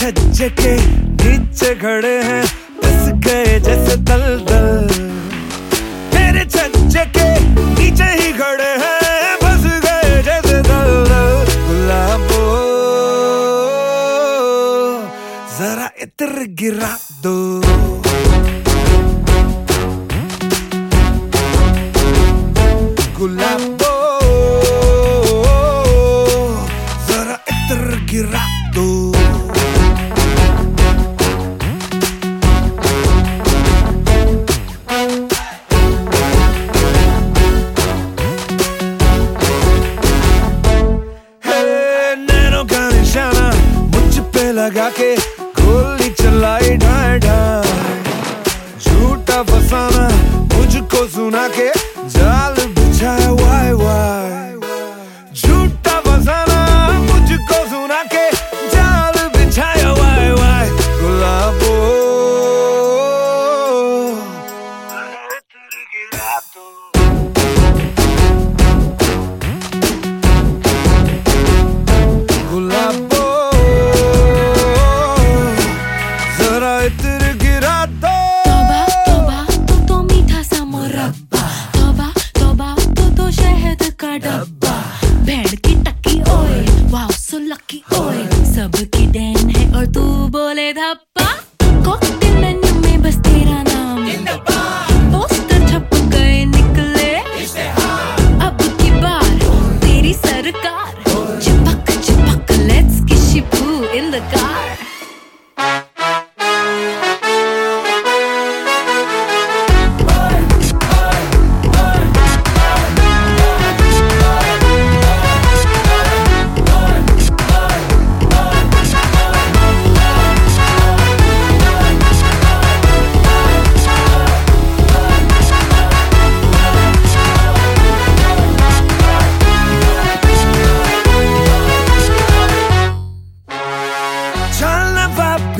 छज्जे के नीचे खड़े हैं दल दल तेरे छज्जे के नीचे ही खड़े हैं बस गए जैसे दल दल गुलाबो जरा इतर गिरा दो। गुलाबो लगा के गोली चलाई ढाई झूठा फसाना मुझको सुना के वाओ सो लकी ओए सबकी डैन है और तू बोले धप्पा। कॉकटेल मेन्यू में बस तेरा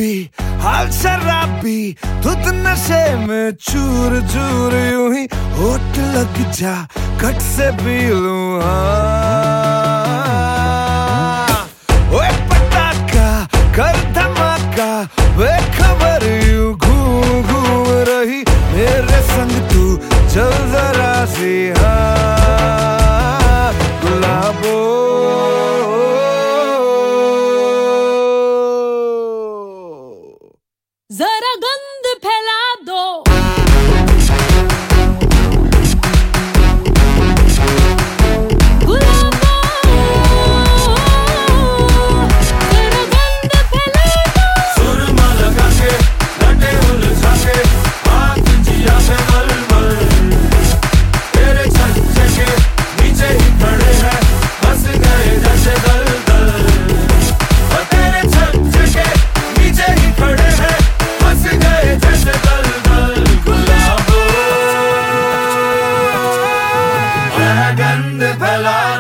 भी, हाल शराबी धुत नशे में चूर चूर यूँ ही होट लग जा, कट से पी लू ओए de pelar.